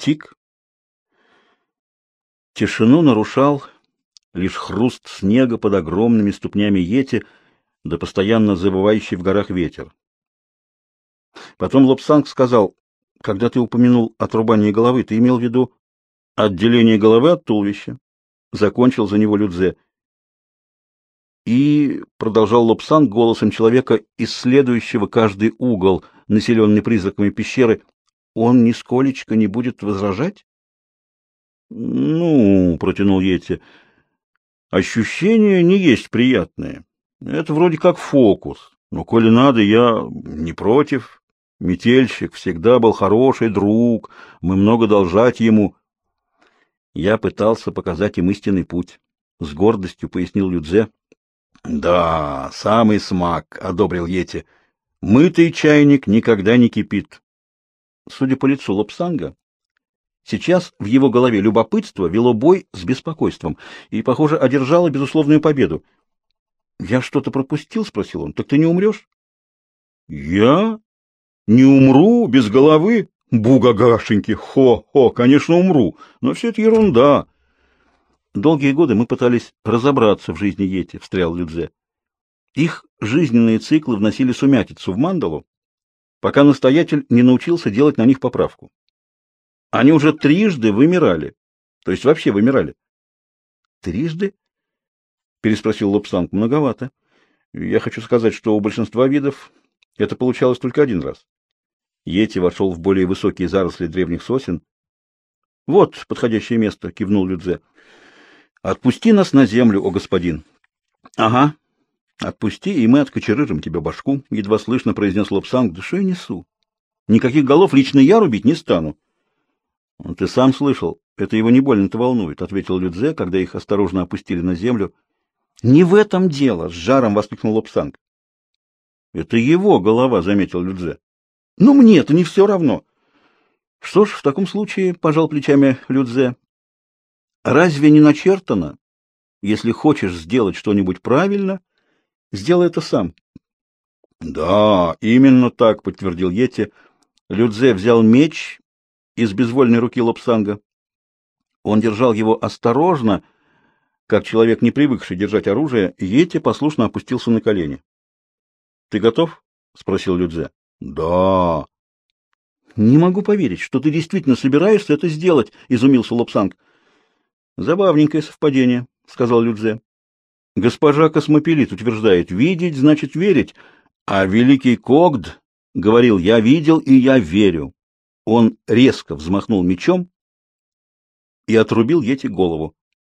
Тик. Тишину нарушал лишь хруст снега под огромными ступнями Йети, да постоянно забывающий в горах ветер. Потом Лобсанг сказал, когда ты упомянул отрубание головы, ты имел в виду отделение головы от туловища. Закончил за него Людзе. И продолжал Лобсанг голосом человека, исследующего каждый угол, населенный призраками пещеры, он нисколечко не будет возражать? Ну, протянул Йети, ощущения не есть приятные. Это вроде как фокус. Но коли надо, я не против. Метельщик всегда был хороший друг, мы много должать ему. Я пытался показать им истинный путь. С гордостью пояснил Людзе. Да, самый смак, одобрил Йети. Мытый чайник никогда не кипит. Судя по лицу Лапсанга, сейчас в его голове любопытство вело бой с беспокойством и, похоже, одержало безусловную победу. «Я что-то пропустил?» — спросил он. «Так ты не умрешь?» «Я? Не умру? Без головы? Бугагашеньки! Хо-хо! Конечно, умру! Но все это ерунда!» «Долгие годы мы пытались разобраться в жизни Йети», — встрял Людзе. Их жизненные циклы вносили сумятицу в мандалу, пока настоятель не научился делать на них поправку. Они уже трижды вымирали, то есть вообще вымирали. «Трижды?» переспросил Лобсанг. Многовато. Я хочу сказать, что у большинства видов это получалось только один раз. Йети вошел в более высокие заросли древних сосен. Вот подходящее место, кивнул Людзе. Отпусти нас на землю, о господин. Ага. Отпусти, и мы откочерыжим тебе башку, едва слышно произнес Лобсанг. Да что я несу? Никаких голов лично я рубить не стану. Ты сам слышал, это его не больно-то волнует, ответил Людзе, когда их осторожно опустили на землю. Не в этом дело, с жаром воскликнул Лобсанг. Это его голова, заметил Людзе. Ну мне это не все равно. Что ж, в таком случае, пожал плечами Людзе. Разве не начертано? Если хочешь сделать что-нибудь правильно, сделай это сам. Да, именно так, подтвердил Йети. Людзе взял меч из безвольной руки Лобсанга. Он держал его осторожно, как человек, не привыкший держать оружие, Йети послушно опустился на колени. — Ты готов? — спросил Людзе. — Да. — Не могу поверить, что ты действительно собираешься это сделать, — изумился Лобсанг. — Забавненькое совпадение, — сказал Людзе. — Госпожа Космопелит утверждает, видеть значит верить, а великий Когд говорил, я видел и я верю. Он резко взмахнул мечом и отрубил Йети голову.